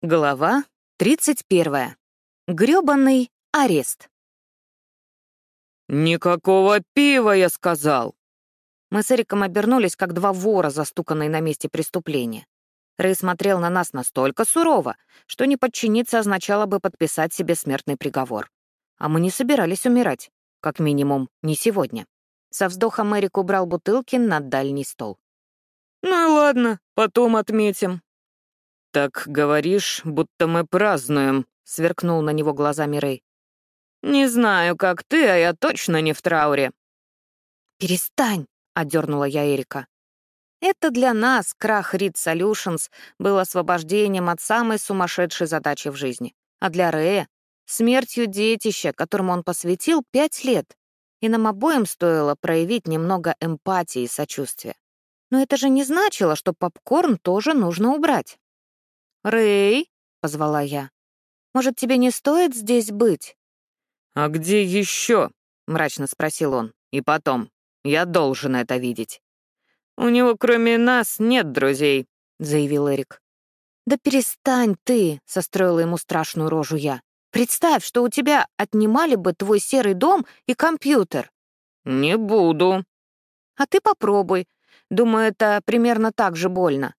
Глава 31. Грёбаный арест. «Никакого пива, я сказал!» Мы с Эриком обернулись, как два вора, застуканные на месте преступления. Рэй смотрел на нас настолько сурово, что не подчиниться означало бы подписать себе смертный приговор. А мы не собирались умирать, как минимум, не сегодня. Со вздохом Эрик убрал бутылки на дальний стол. «Ну и ладно, потом отметим», «Так говоришь, будто мы празднуем», — сверкнул на него глазами Рэй. «Не знаю, как ты, а я точно не в трауре». «Перестань», — одернула я Эрика. Это для нас, крах Read Solutions, был освобождением от самой сумасшедшей задачи в жизни. А для Рэя — смертью детища, которому он посвятил пять лет. И нам обоим стоило проявить немного эмпатии и сочувствия. Но это же не значило, что попкорн тоже нужно убрать. «Рэй», — позвала я, — «может, тебе не стоит здесь быть?» «А где еще?» — мрачно спросил он. «И потом, я должен это видеть». «У него кроме нас нет друзей», — заявил Эрик. «Да перестань ты», — состроила ему страшную рожу я. «Представь, что у тебя отнимали бы твой серый дом и компьютер». «Не буду». «А ты попробуй. Думаю, это примерно так же больно.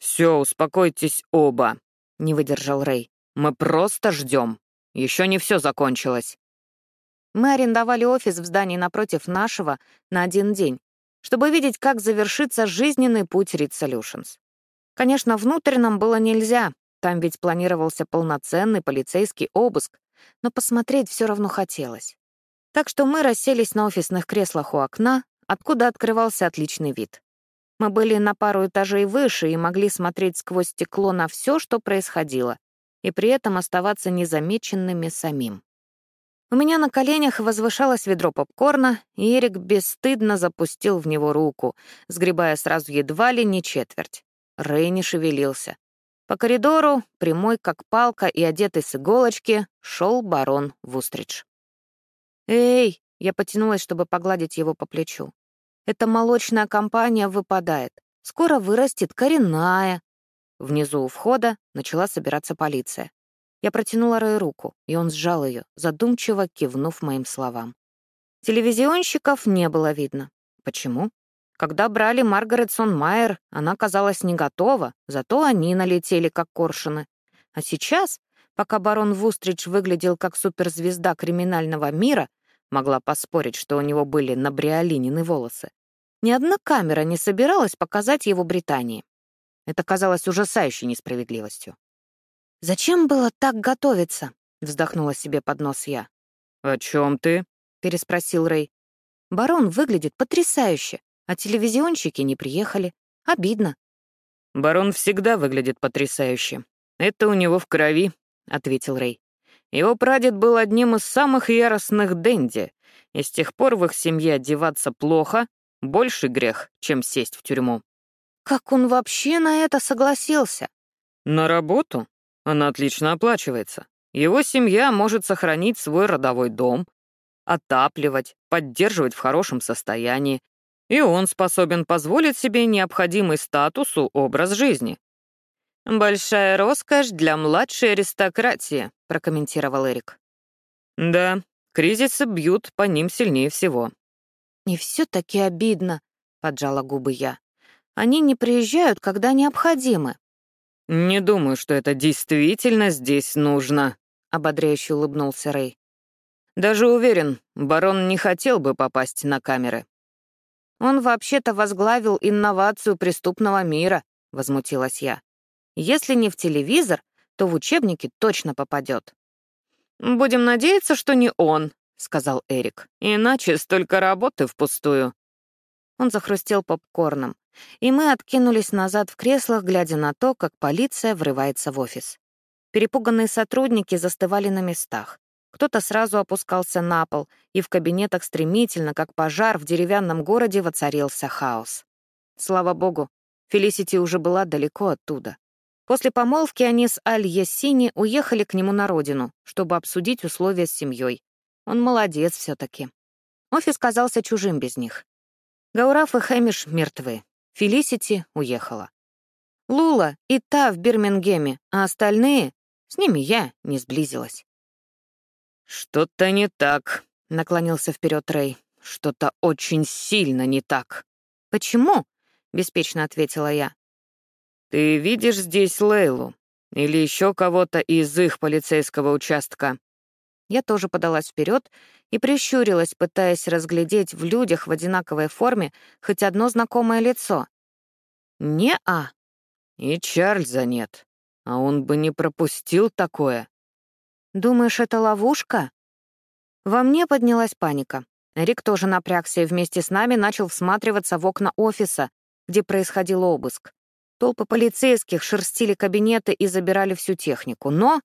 «Все, успокойтесь оба», — не выдержал Рэй. «Мы просто ждем. Еще не все закончилось». Мы арендовали офис в здании напротив нашего на один день, чтобы видеть, как завершится жизненный путь Read Solutions. Конечно, внутрь нам было нельзя, там ведь планировался полноценный полицейский обыск, но посмотреть все равно хотелось. Так что мы расселись на офисных креслах у окна, откуда открывался отличный вид. Мы были на пару этажей выше и могли смотреть сквозь стекло на все, что происходило, и при этом оставаться незамеченными самим. У меня на коленях возвышалось ведро попкорна, и Эрик бесстыдно запустил в него руку, сгребая сразу едва ли не четверть. Рэй не шевелился. По коридору, прямой как палка и одетый с иголочки, шел барон Вустридж. «Эй!» — я потянулась, чтобы погладить его по плечу. Эта молочная компания выпадает. Скоро вырастет коренная. Внизу у входа начала собираться полиция. Я протянула Рэй руку, и он сжал ее, задумчиво кивнув моим словам. Телевизионщиков не было видно. Почему? Когда брали Маргарет Сон Майер, она казалась не готова, зато они налетели как коршуны. А сейчас, пока барон Вустридж выглядел как суперзвезда криминального мира, Могла поспорить, что у него были набриолинины волосы. Ни одна камера не собиралась показать его Британии. Это казалось ужасающей несправедливостью. «Зачем было так готовиться?» — вздохнула себе под нос я. «О чем ты?» — переспросил Рэй. «Барон выглядит потрясающе, а телевизионщики не приехали. Обидно». «Барон всегда выглядит потрясающе. Это у него в крови», — ответил Рэй. Его прадед был одним из самых яростных денди, и с тех пор в их семье одеваться плохо — больше грех, чем сесть в тюрьму. Как он вообще на это согласился? На работу. Она отлично оплачивается. Его семья может сохранить свой родовой дом, отапливать, поддерживать в хорошем состоянии, и он способен позволить себе необходимый статусу образ жизни. «Большая роскошь для младшей аристократии», — прокомментировал Эрик. «Да, кризисы бьют по ним сильнее всего». «Не все таки обидно», — поджала губы я. «Они не приезжают, когда необходимы». «Не думаю, что это действительно здесь нужно», — ободряюще улыбнулся Рэй. «Даже уверен, барон не хотел бы попасть на камеры». «Он вообще-то возглавил инновацию преступного мира», — возмутилась я. Если не в телевизор, то в учебники точно попадет. «Будем надеяться, что не он», — сказал Эрик. «Иначе столько работы впустую». Он захрустел попкорном, и мы откинулись назад в креслах, глядя на то, как полиция врывается в офис. Перепуганные сотрудники застывали на местах. Кто-то сразу опускался на пол, и в кабинетах стремительно, как пожар в деревянном городе, воцарился хаос. Слава богу, Фелисити уже была далеко оттуда. После помолвки они с Аль-Яссини уехали к нему на родину, чтобы обсудить условия с семьей. Он молодец все таки Офис казался чужим без них. Гаураф и Хэмиш мертвы. Фелисити уехала. Лула и та в Бирмингеме, а остальные... С ними я не сблизилась. «Что-то не так», — наклонился вперед Рэй. «Что-то очень сильно не так». «Почему?» — беспечно ответила я. «Ты видишь здесь Лейлу? Или еще кого-то из их полицейского участка?» Я тоже подалась вперед и прищурилась, пытаясь разглядеть в людях в одинаковой форме хоть одно знакомое лицо. «Не-а». «И Чарльза нет. А он бы не пропустил такое». «Думаешь, это ловушка?» Во мне поднялась паника. Рик тоже напрягся и вместе с нами начал всматриваться в окна офиса, где происходил обыск. Толпы полицейских шерстили кабинеты и забирали всю технику, но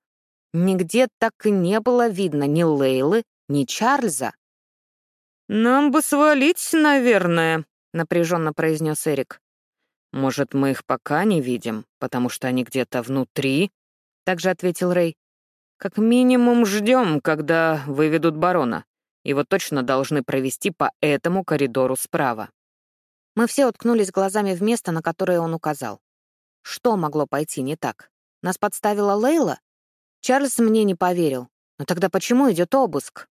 нигде так и не было видно ни Лейлы, ни Чарльза. «Нам бы свалить, наверное», — напряженно произнес Эрик. «Может, мы их пока не видим, потому что они где-то внутри?» — также ответил Рэй. «Как минимум ждем, когда выведут барона. Его точно должны провести по этому коридору справа». Мы все уткнулись глазами в место, на которое он указал. Что могло пойти не так? Нас подставила Лейла? Чарльз мне не поверил. Но тогда почему идет обыск?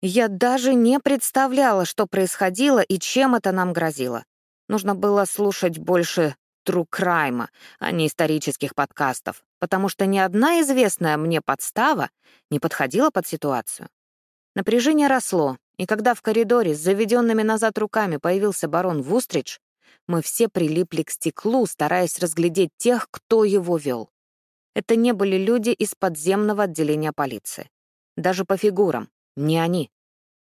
Я даже не представляла, что происходило и чем это нам грозило. Нужно было слушать больше true crime, а не исторических подкастов, потому что ни одна известная мне подстава не подходила под ситуацию. Напряжение росло, и когда в коридоре с заведенными назад руками появился барон Вустридж, мы все прилипли к стеклу, стараясь разглядеть тех, кто его вел. Это не были люди из подземного отделения полиции. Даже по фигурам, не они.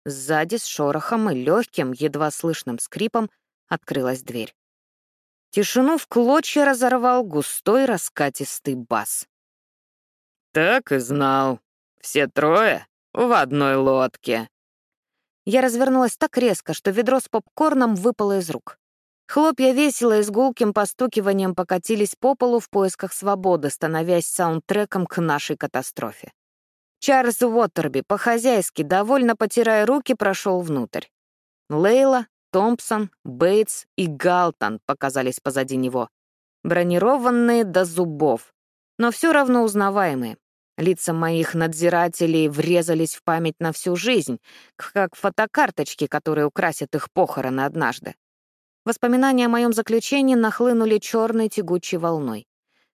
Сзади с шорохом и легким, едва слышным скрипом открылась дверь. Тишину в клочья разорвал густой раскатистый бас. «Так и знал. Все трое в одной лодке». Я развернулась так резко, что ведро с попкорном выпало из рук. Хлопья весело и с гулким постукиванием покатились по полу в поисках свободы, становясь саундтреком к нашей катастрофе. Чарльз Уоттерби, по-хозяйски, довольно потирая руки, прошел внутрь. Лейла, Томпсон, Бейтс и Галтон показались позади него. Бронированные до зубов, но все равно узнаваемые. Лица моих надзирателей врезались в память на всю жизнь, как фотокарточки, которые украсят их похороны однажды. Воспоминания о моем заключении нахлынули черной тягучей волной.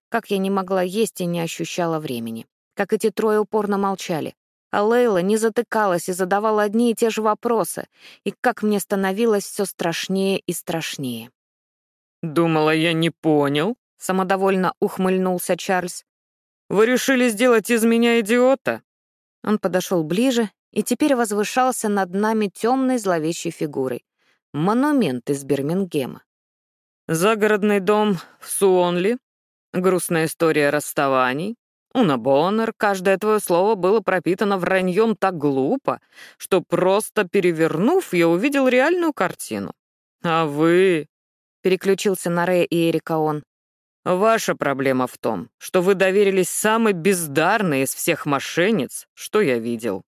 Как я не могла есть и не ощущала времени. Как эти трое упорно молчали. А Лейла не затыкалась и задавала одни и те же вопросы, и как мне становилось все страшнее и страшнее. «Думала, я не понял», — самодовольно ухмыльнулся Чарльз. Вы решили сделать из меня идиота?» Он подошел ближе и теперь возвышался над нами темной зловещей фигурой. Монумент из Бирмингема. «Загородный дом в Суонли, грустная история расставаний, Уна Боннер, каждое твое слово было пропитано враньем так глупо, что просто перевернув, я увидел реальную картину. А вы...» Переключился на Рэя и Эрика он. Ваша проблема в том, что вы доверились самой бездарной из всех мошенниц, что я видел».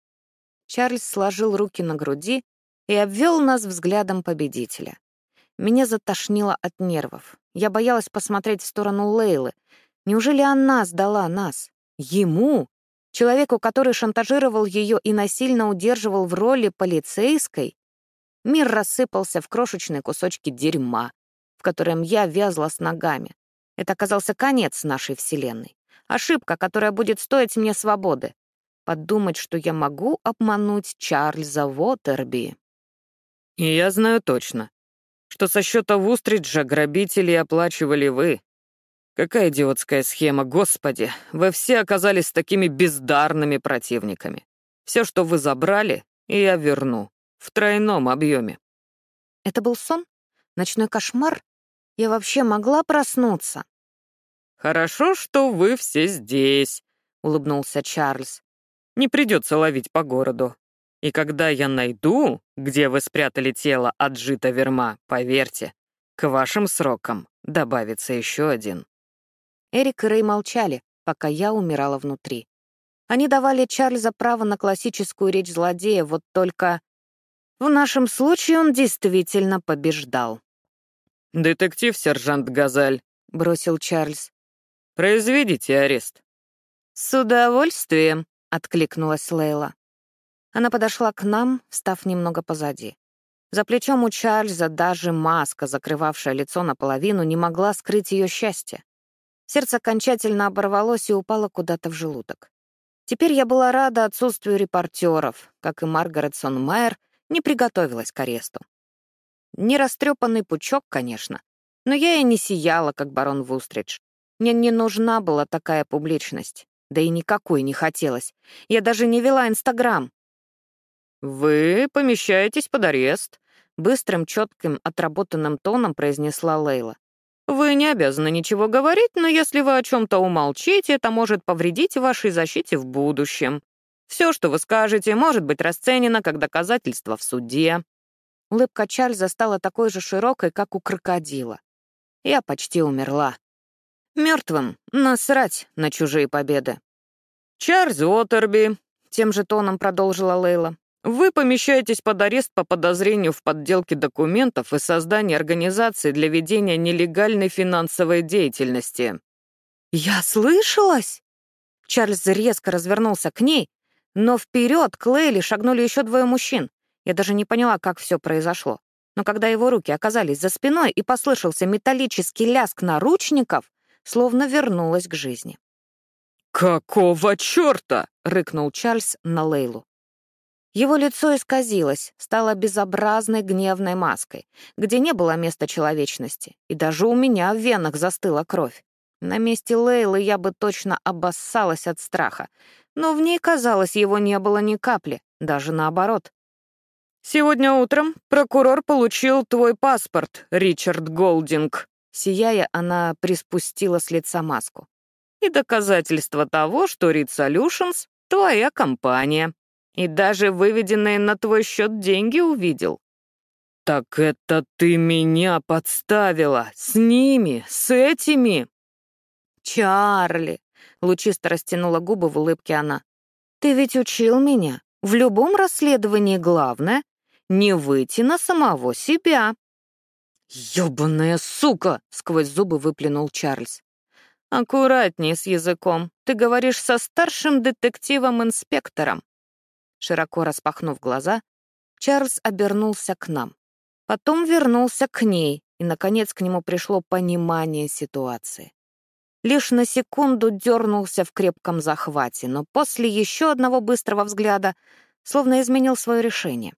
Чарльз сложил руки на груди и обвел нас взглядом победителя. Меня затошнило от нервов. Я боялась посмотреть в сторону Лейлы. Неужели она сдала нас? Ему? Человеку, который шантажировал ее и насильно удерживал в роли полицейской? Мир рассыпался в крошечные кусочки дерьма, в котором я вязла с ногами. Это оказался конец нашей Вселенной. Ошибка, которая будет стоить мне свободы. Подумать, что я могу обмануть Чарльза Уотерби. И я знаю точно, что со счета Вустриджа грабители оплачивали вы. Какая идиотская схема, господи! Вы все оказались такими бездарными противниками. Все, что вы забрали, я верну. В тройном объеме. Это был сон? Ночной кошмар? Я вообще могла проснуться? «Хорошо, что вы все здесь», — улыбнулся Чарльз. «Не придется ловить по городу. И когда я найду, где вы спрятали тело Аджита Верма, поверьте, к вашим срокам добавится еще один». Эрик и Рэй молчали, пока я умирала внутри. Они давали Чарльза право на классическую речь злодея, вот только в нашем случае он действительно побеждал. «Детектив-сержант Газаль, бросил Чарльз. «Произведите арест». «С удовольствием», — откликнулась Лейла. Она подошла к нам, став немного позади. За плечом у Чарльза даже маска, закрывавшая лицо наполовину, не могла скрыть ее счастье. Сердце окончательно оборвалось и упало куда-то в желудок. Теперь я была рада отсутствию репортеров, как и Маргарет Сонмайер не приготовилась к аресту. Не растрепанный пучок, конечно, но я и не сияла, как барон Вустридж. Мне не нужна была такая публичность. Да и никакой не хотелось. Я даже не вела Инстаграм. «Вы помещаетесь под арест», — быстрым, четким, отработанным тоном произнесла Лейла. Вы не обязаны ничего говорить, но если вы о чем-то умолчите, это может повредить вашей защите в будущем. Все, что вы скажете, может быть расценено как доказательство в суде». Улыбка Чарльза стала такой же широкой, как у крокодила. Я почти умерла. Мертвым насрать на чужие победы. «Чарльз Уотерби», — тем же тоном продолжила Лейла, вы помещаетесь под арест по подозрению в подделке документов и создании организации для ведения нелегальной финансовой деятельности». «Я слышалась?» Чарльз резко развернулся к ней, но вперед к Лейли шагнули еще двое мужчин. Я даже не поняла, как все произошло. Но когда его руки оказались за спиной и послышался металлический лязг наручников, словно вернулась к жизни. «Какого черта?» — рыкнул Чарльз на Лейлу. Его лицо исказилось, стало безобразной гневной маской, где не было места человечности, и даже у меня в венах застыла кровь. На месте Лейлы я бы точно обоссалась от страха, но в ней, казалось, его не было ни капли, даже наоборот. «Сегодня утром прокурор получил твой паспорт, Ричард Голдинг», Сияя, она приспустила с лица маску. «И доказательство того, что Solutions — твоя компания». И даже выведенные на твой счет деньги увидел. Так это ты меня подставила. С ними, с этими. Чарли, лучисто растянула губы в улыбке она. Ты ведь учил меня. В любом расследовании главное — не выйти на самого себя. «Ёбаная сука!» — сквозь зубы выплюнул Чарльз. «Аккуратнее с языком. Ты говоришь со старшим детективом-инспектором. Широко распахнув глаза, Чарльз обернулся к нам. Потом вернулся к ней, и, наконец, к нему пришло понимание ситуации. Лишь на секунду дернулся в крепком захвате, но после еще одного быстрого взгляда словно изменил свое решение.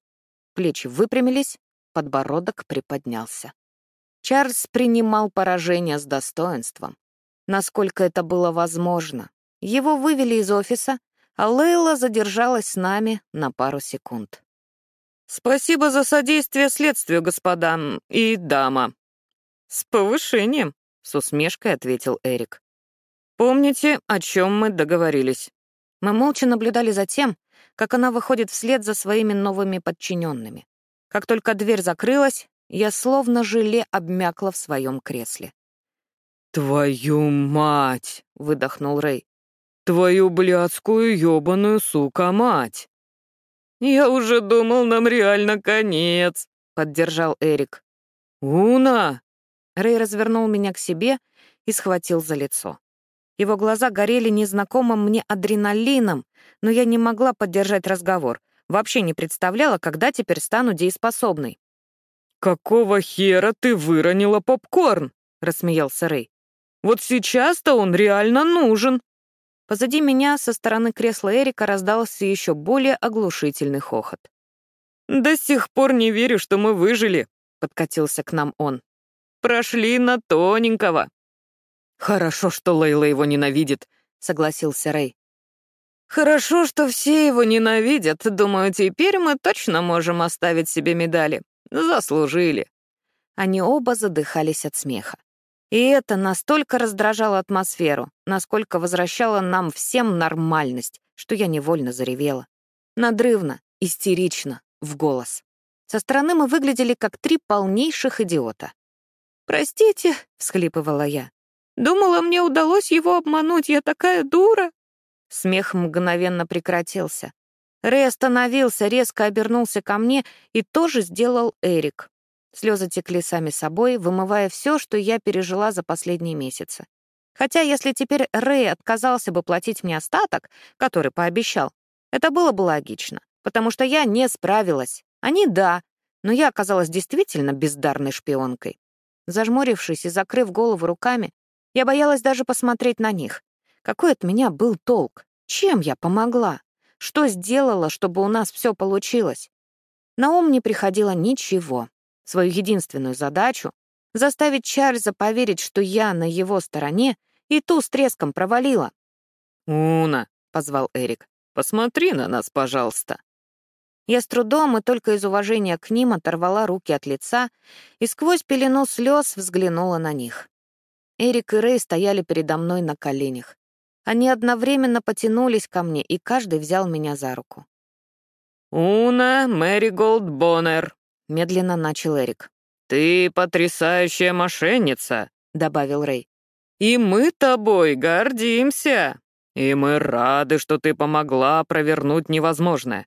Плечи выпрямились, подбородок приподнялся. Чарльз принимал поражение с достоинством. Насколько это было возможно. Его вывели из офиса, а Лейла задержалась с нами на пару секунд. «Спасибо за содействие следствию, господа и дама». «С повышением», — с усмешкой ответил Эрик. «Помните, о чем мы договорились?» Мы молча наблюдали за тем, как она выходит вслед за своими новыми подчиненными. Как только дверь закрылась, я словно желе обмякла в своем кресле. «Твою мать!» — выдохнул Рэй. Твою блядскую ёбаную сука мать!» «Я уже думал, нам реально конец», — поддержал Эрик. «Уна!» Рэй развернул меня к себе и схватил за лицо. Его глаза горели незнакомым мне адреналином, но я не могла поддержать разговор. Вообще не представляла, когда теперь стану дееспособной. «Какого хера ты выронила попкорн?» — рассмеялся Рэй. «Вот сейчас-то он реально нужен!» Позади меня со стороны кресла Эрика раздался еще более оглушительный хохот. «До сих пор не верю, что мы выжили», — подкатился к нам он. «Прошли на тоненького». «Хорошо, что Лейла его ненавидит», — согласился Рэй. «Хорошо, что все его ненавидят. Думаю, теперь мы точно можем оставить себе медали. Заслужили». Они оба задыхались от смеха. И это настолько раздражало атмосферу, насколько возвращало нам всем нормальность, что я невольно заревела. Надрывно, истерично, в голос. Со стороны мы выглядели как три полнейших идиота. «Простите», — всхлипывала я. «Думала, мне удалось его обмануть, я такая дура». Смех мгновенно прекратился. Рэй остановился, резко обернулся ко мне и тоже сделал Эрик. Слезы текли сами собой, вымывая все, что я пережила за последние месяцы. Хотя если теперь Рэй отказался бы платить мне остаток, который пообещал, это было бы логично, потому что я не справилась. Они — да, но я оказалась действительно бездарной шпионкой. Зажмурившись и закрыв голову руками, я боялась даже посмотреть на них. Какой от меня был толк? Чем я помогла? Что сделала, чтобы у нас все получилось? На ум не приходило ничего. Свою единственную задачу — заставить Чарльза поверить, что я на его стороне, и ту с треском провалила. «Уна», — позвал Эрик, — «посмотри на нас, пожалуйста». Я с трудом и только из уважения к ним оторвала руки от лица и сквозь пелену слез взглянула на них. Эрик и Рэй стояли передо мной на коленях. Они одновременно потянулись ко мне, и каждый взял меня за руку. «Уна Мэриголд Боннер», — медленно начал Эрик. «Ты потрясающая мошенница», — добавил Рэй. «И мы тобой гордимся. И мы рады, что ты помогла провернуть невозможное.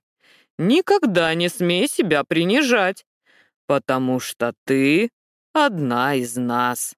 Никогда не смей себя принижать, потому что ты одна из нас».